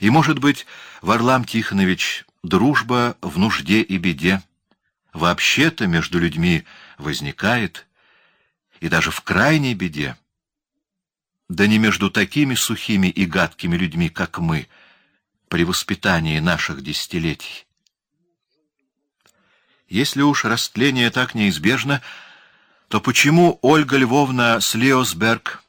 И, может быть, Варлам Тихонович, дружба в нужде и беде. Вообще-то между людьми возникает, и даже в крайней беде, да не между такими сухими и гадкими людьми, как мы, при воспитании наших десятилетий. Если уж растление так неизбежно, то почему Ольга Львовна Слеосберг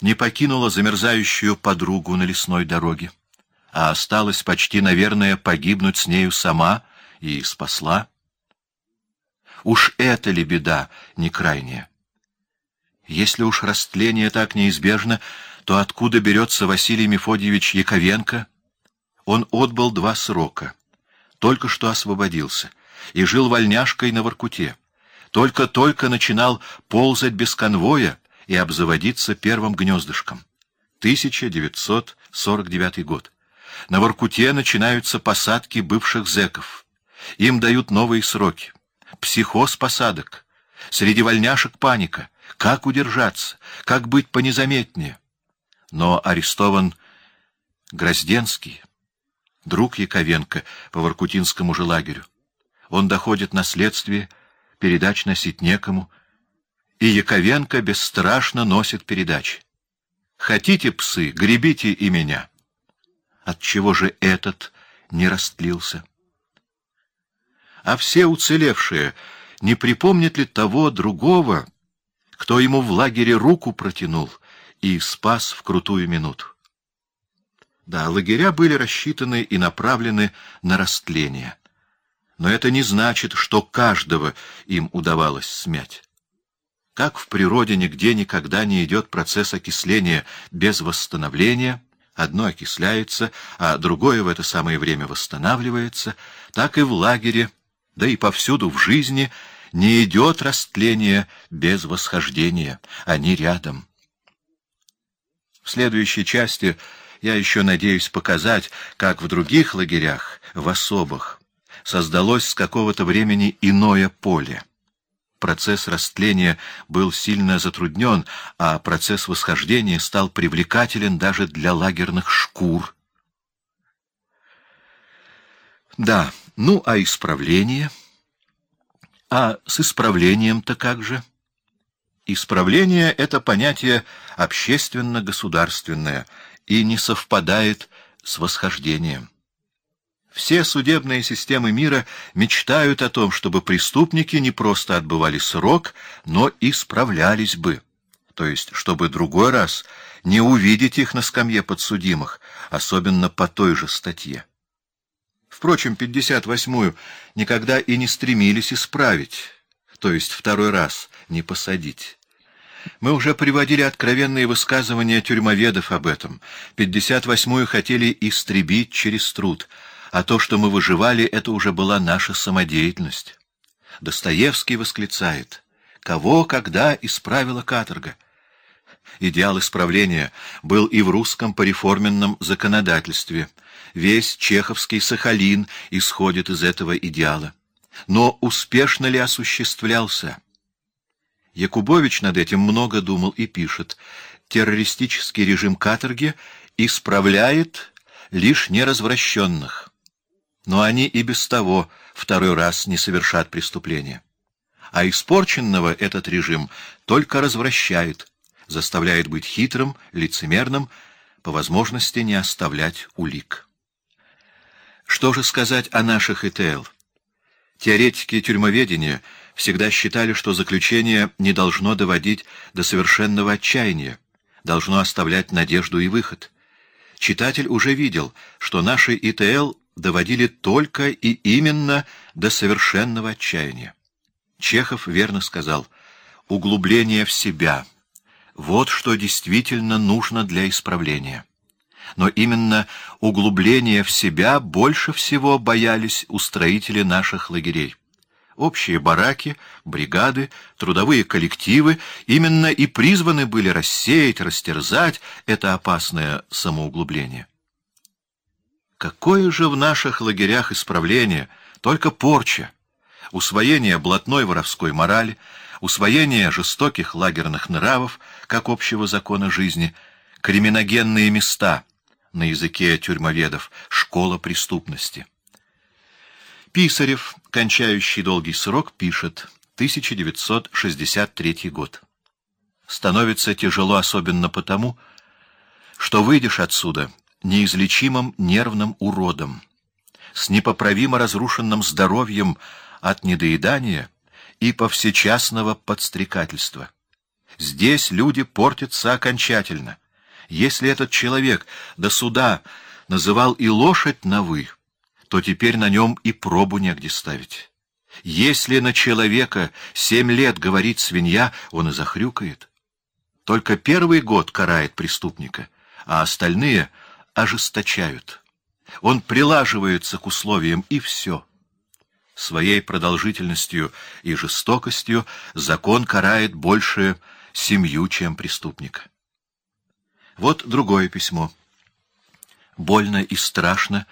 не покинула замерзающую подругу на лесной дороге, а осталась почти, наверное, погибнуть с нею сама и спасла? Уж это ли беда не крайняя? Если уж растление так неизбежно, то откуда берется Василий Мефодьевич Яковенко? Он отбыл два срока. Только что освободился и жил вольняшкой на Воркуте. Только-только начинал ползать без конвоя и обзаводиться первым гнездышком. 1949 год. На Воркуте начинаются посадки бывших зэков. Им дают новые сроки. Психоз посадок. Среди вольняшек паника. Как удержаться? Как быть понезаметнее? Но арестован Грозденский, друг Яковенко по Воркутинскому же лагерю. Он доходит на следствие, передач носить некому, и Яковенко бесстрашно носит передачи. Хотите, псы, гребите и меня. Отчего же этот не растлился? А все уцелевшие не припомнят ли того другого, кто ему в лагере руку протянул и спас в крутую минуту. Да, лагеря были рассчитаны и направлены на растление. Но это не значит, что каждого им удавалось смять. Как в природе нигде никогда не идет процесс окисления без восстановления, одно окисляется, а другое в это самое время восстанавливается, так и в лагере, да и повсюду в жизни — не идет растление без восхождения, они рядом. В следующей части я еще надеюсь показать, как в других лагерях, в особых, создалось с какого-то времени иное поле. Процесс растления был сильно затруднен, а процесс восхождения стал привлекателен даже для лагерных шкур. Да, ну а исправление — а с исправлением-то как же? Исправление — это понятие общественно-государственное и не совпадает с восхождением. Все судебные системы мира мечтают о том, чтобы преступники не просто отбывали срок, но и справлялись бы. То есть, чтобы другой раз не увидеть их на скамье подсудимых, особенно по той же статье. Впрочем, 58-ю никогда и не стремились исправить, то есть второй раз не посадить. Мы уже приводили откровенные высказывания тюрьмоведов об этом. 58-ю хотели истребить через труд, а то, что мы выживали, это уже была наша самодеятельность. Достоевский восклицает «Кого, когда исправила каторга?» Идеал исправления был и в русском пореформенном законодательстве — Весь чеховский Сахалин исходит из этого идеала. Но успешно ли осуществлялся? Якубович над этим много думал и пишет. Террористический режим каторги исправляет лишь неразвращенных. Но они и без того второй раз не совершат преступления. А испорченного этот режим только развращает, заставляет быть хитрым, лицемерным, по возможности не оставлять улик. Что же сказать о наших ИТЛ? Теоретики тюрьмоведения всегда считали, что заключение не должно доводить до совершенного отчаяния, должно оставлять надежду и выход. Читатель уже видел, что наши ИТЛ доводили только и именно до совершенного отчаяния. Чехов верно сказал «углубление в себя» — вот что действительно нужно для исправления но именно углубление в себя больше всего боялись устроители наших лагерей. Общие бараки, бригады, трудовые коллективы именно и призваны были рассеять, растерзать это опасное самоуглубление. Какое же в наших лагерях исправление, только порча, усвоение блатной воровской морали, усвоение жестоких лагерных нравов, как общего закона жизни, криминогенные места — на языке тюрьмоведов, школа преступности. Писарев, кончающий долгий срок, пишет 1963 год. Становится тяжело особенно потому, что выйдешь отсюда неизлечимым нервным уродом, с непоправимо разрушенным здоровьем от недоедания и повсечасного подстрекательства. Здесь люди портятся окончательно. Если этот человек до суда называл и лошадь на «вы», то теперь на нем и пробу негде ставить. Если на человека семь лет говорит свинья, он и захрюкает. Только первый год карает преступника, а остальные ожесточают. Он прилаживается к условиям, и все. Своей продолжительностью и жестокостью закон карает больше семью, чем преступника. Вот другое письмо. Больно и страшно,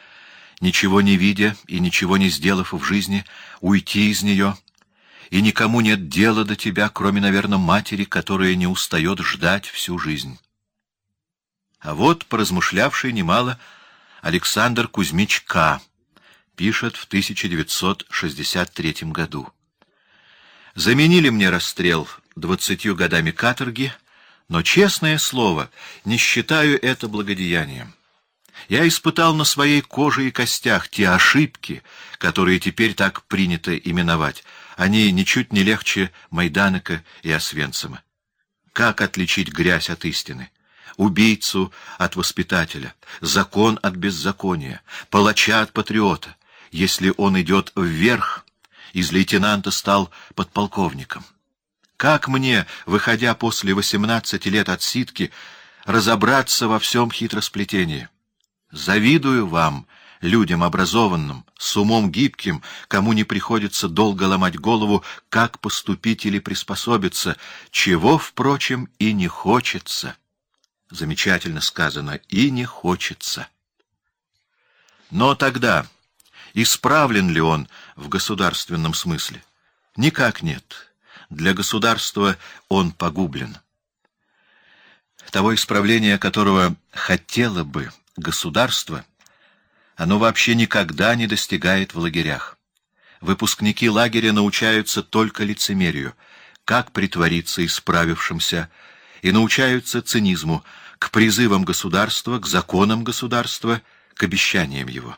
ничего не видя и ничего не сделав в жизни, уйти из нее, и никому нет дела до тебя, кроме, наверное, матери, которая не устает ждать всю жизнь. А вот, поразмышлявший немало, Александр Кузьмич пишет в 1963 году. «Заменили мне расстрел двадцатью годами каторги, но, честное слово, не считаю это благодеянием. Я испытал на своей коже и костях те ошибки, которые теперь так принято именовать. Они ничуть не легче Майданока и Освенцима. Как отличить грязь от истины? Убийцу от воспитателя, закон от беззакония, палача от патриота, если он идет вверх, из лейтенанта стал подполковником. Как мне, выходя после восемнадцати лет от ситки, разобраться во всем хитросплетении? Завидую вам, людям образованным, с умом гибким, кому не приходится долго ломать голову, как поступить или приспособиться, чего, впрочем, и не хочется замечательно сказано, и не хочется. Но тогда исправлен ли он в государственном смысле? Никак нет. Для государства он погублен. Того исправления, которого хотело бы государство, оно вообще никогда не достигает в лагерях. Выпускники лагеря научаются только лицемерию, как притвориться исправившимся, и научаются цинизму, к призывам государства, к законам государства, к обещаниям его.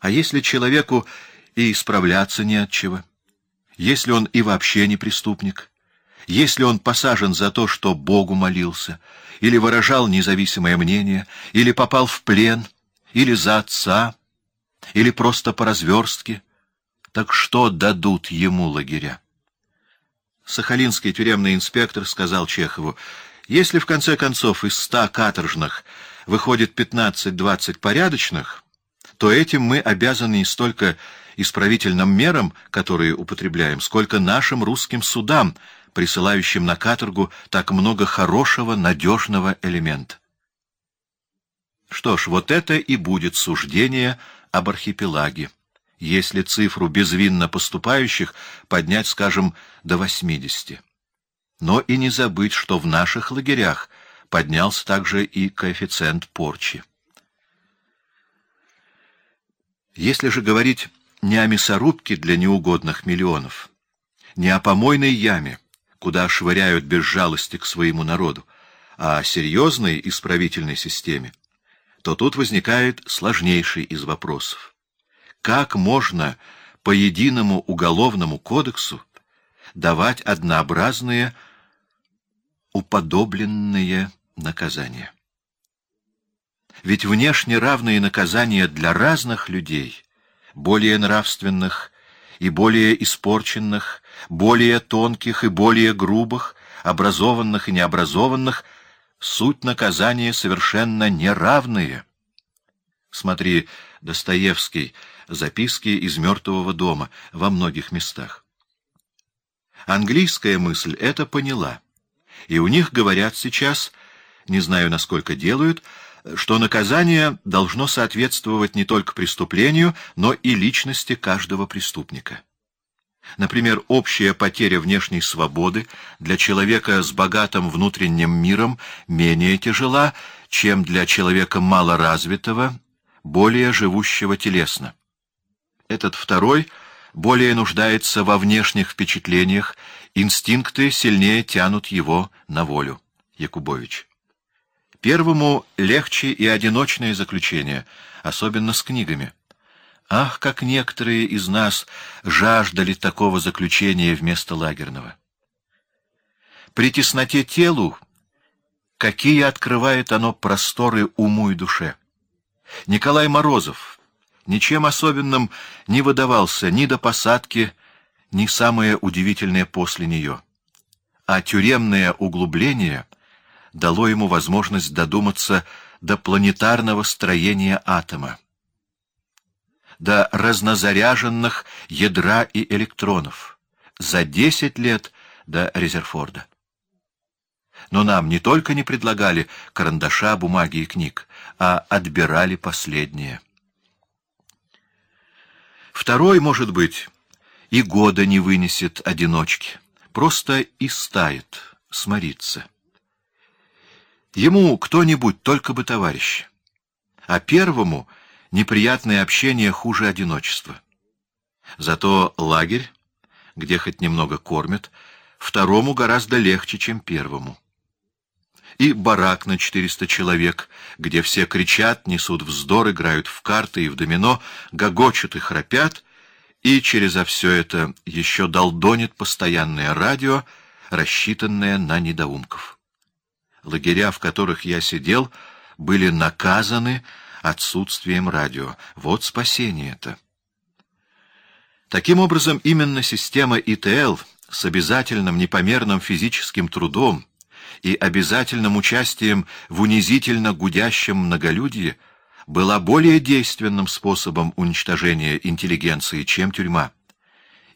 А если человеку и исправляться не от чего? Если он и вообще не преступник? Если он посажен за то, что Богу молился, или выражал независимое мнение, или попал в плен, или за отца, или просто по разверстке, так что дадут ему лагеря? Сахалинский тюремный инспектор сказал Чехову, «Если в конце концов из ста каторжных выходит пятнадцать-двадцать порядочных, то этим мы обязаны не столько исправительным мерам, которые употребляем, сколько нашим русским судам, присылающим на каторгу так много хорошего, надежного элемента. Что ж, вот это и будет суждение об архипелаге если цифру безвинно поступающих поднять, скажем, до 80. Но и не забыть, что в наших лагерях поднялся также и коэффициент порчи. Если же говорить не о мясорубке для неугодных миллионов, не о помойной яме, куда швыряют без жалости к своему народу, а о серьезной исправительной системе, то тут возникает сложнейший из вопросов как можно по единому уголовному кодексу давать однообразные уподобленные наказания. Ведь внешне равные наказания для разных людей, более нравственных и более испорченных, более тонких и более грубых, образованных и необразованных, суть наказания совершенно неравные. Смотри, Достоевский записки из мертвого дома во многих местах. Английская мысль это поняла, и у них говорят сейчас, не знаю, насколько делают, что наказание должно соответствовать не только преступлению, но и личности каждого преступника. Например, общая потеря внешней свободы для человека с богатым внутренним миром менее тяжела, чем для человека малоразвитого, более живущего телесно. Этот второй более нуждается во внешних впечатлениях, инстинкты сильнее тянут его на волю. Якубович. Первому легче и одиночное заключение, особенно с книгами. Ах, как некоторые из нас жаждали такого заключения вместо лагерного. При тесноте телу, какие открывает оно просторы уму и душе. Николай Морозов ничем особенным не выдавался ни до посадки, ни самое удивительное после нее. А тюремное углубление дало ему возможность додуматься до планетарного строения атома до разнозаряженных ядра и электронов, за десять лет до Резерфорда. Но нам не только не предлагали карандаша, бумаги и книг, а отбирали последние. Второй, может быть, и года не вынесет одиночки, просто истает, сморится. Ему кто-нибудь только бы товарищ, а первому — неприятное общение хуже одиночества. Зато лагерь, где хоть немного кормят, второму гораздо легче, чем первому. И барак на 400 человек, где все кричат, несут вздор, играют в карты и в домино, гогочут и храпят, и через все это еще долдонит постоянное радио, рассчитанное на недоумков. Лагеря, в которых я сидел, были наказаны отсутствием радио. Вот спасение это. Таким образом, именно система ИТЛ с обязательным непомерным физическим трудом и обязательным участием в унизительно гудящем многолюдии была более действенным способом уничтожения интеллигенции, чем тюрьма.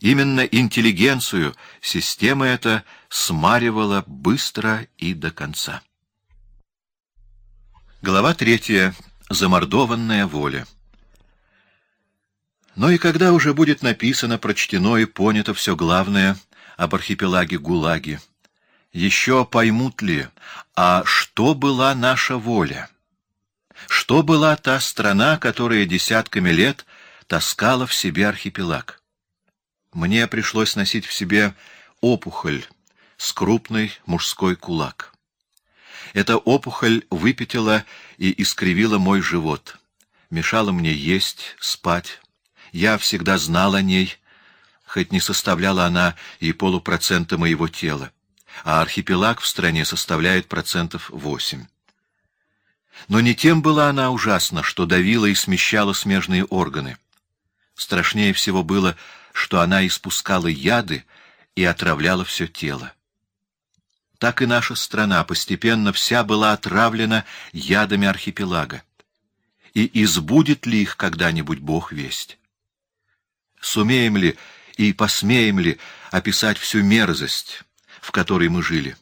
Именно интеллигенцию система эта смаривала быстро и до конца. Глава третья. Замордованная воля. Но и когда уже будет написано, прочтено и понято все главное об архипелаге ГУЛАГе, еще поймут ли, а что была наша воля? Что была та страна, которая десятками лет таскала в себе архипелаг? Мне пришлось носить в себе опухоль с крупный мужской кулак. Эта опухоль выпятила и искривила мой живот, мешала мне есть, спать. Я всегда знал о ней, хоть не составляла она и полупроцента моего тела, а архипелаг в стране составляет процентов восемь. Но не тем была она ужасна, что давила и смещала смежные органы. Страшнее всего было, что она испускала яды и отравляла все тело так и наша страна постепенно вся была отравлена ядами архипелага. И избудет ли их когда-нибудь Бог весть? Сумеем ли и посмеем ли описать всю мерзость, в которой мы жили,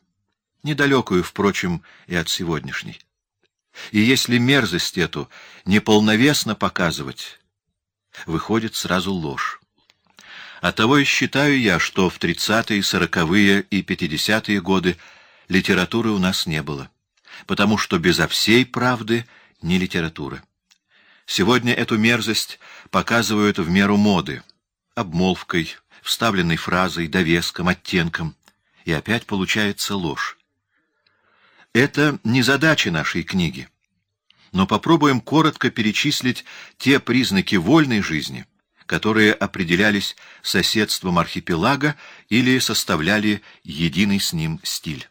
недалекую, впрочем, и от сегодняшней? И если мерзость эту неполновесно показывать, выходит сразу ложь. Оттого и считаю я, что в тридцатые, сороковые и пятидесятые годы литературы у нас не было, потому что безо всей правды не литература. Сегодня эту мерзость показывают в меру моды, обмолвкой, вставленной фразой, довеском, оттенком, и опять получается ложь. Это не задача нашей книги, но попробуем коротко перечислить те признаки вольной жизни — которые определялись соседством архипелага или составляли единый с ним стиль.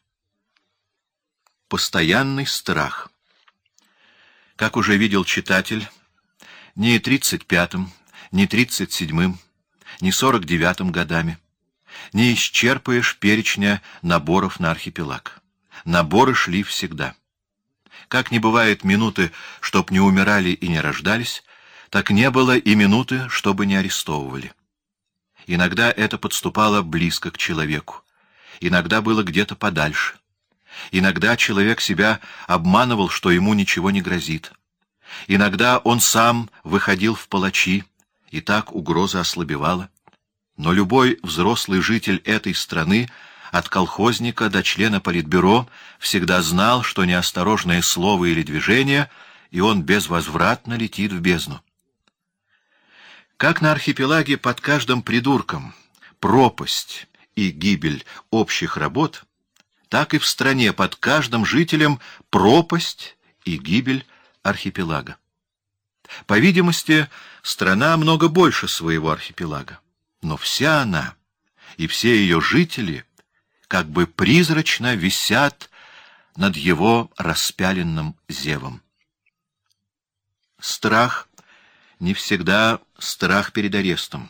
Постоянный страх. Как уже видел читатель, ни 35-м, ни 37-м, ни 49-м годами не исчерпаешь перечня наборов на архипелаг. Наборы шли всегда. Как не бывает минуты, чтоб не умирали и не рождались, так не было и минуты, чтобы не арестовывали. Иногда это подступало близко к человеку, иногда было где-то подальше. Иногда человек себя обманывал, что ему ничего не грозит. Иногда он сам выходил в палачи, и так угроза ослабевала. Но любой взрослый житель этой страны, от колхозника до члена политбюро, всегда знал, что неосторожное слово или движение, и он безвозвратно летит в бездну. Как на архипелаге под каждым придурком пропасть и гибель общих работ, так и в стране под каждым жителем пропасть и гибель архипелага. По видимости, страна много больше своего архипелага, но вся она и все ее жители как бы призрачно висят над его распяленным зевом. Страх не всегда страх перед арестом.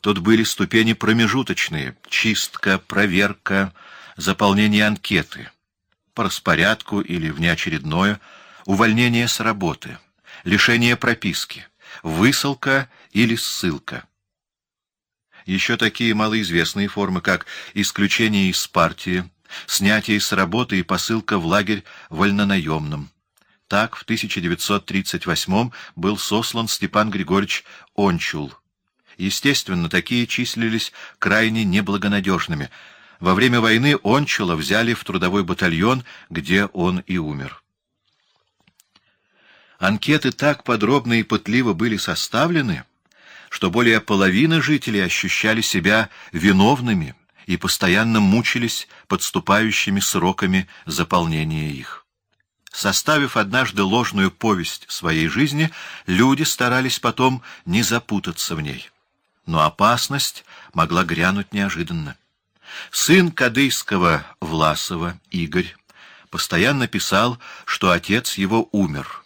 Тут были ступени промежуточные — чистка, проверка, заполнение анкеты, по распорядку или внеочередное, увольнение с работы, лишение прописки, высылка или ссылка. Еще такие малоизвестные формы, как исключение из партии, снятие с работы и посылка в лагерь вольнонаемным. Так в 1938 был сослан Степан Григорьевич Ончул. Естественно, такие числились крайне неблагонадежными. Во время войны Ончула взяли в трудовой батальон, где он и умер. Анкеты так подробно и пытливо были составлены, что более половины жителей ощущали себя виновными и постоянно мучились подступающими сроками заполнения их. Составив однажды ложную повесть своей жизни, люди старались потом не запутаться в ней. Но опасность могла грянуть неожиданно. Сын кадыйского Власова, Игорь, постоянно писал, что отец его умер —